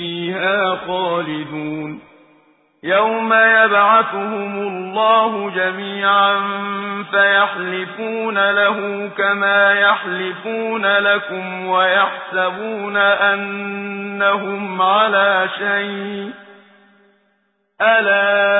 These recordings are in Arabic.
فيها خالدون. يوم يبعثهم الله جميعا فيحلفون له كما يحلفون لكم ويحسبون أنهم على شيء. ألا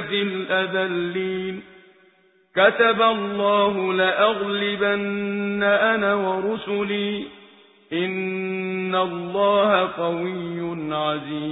في الأذلين كتب الله لأغلبن أنا ورسلي إن الله قوي عزيز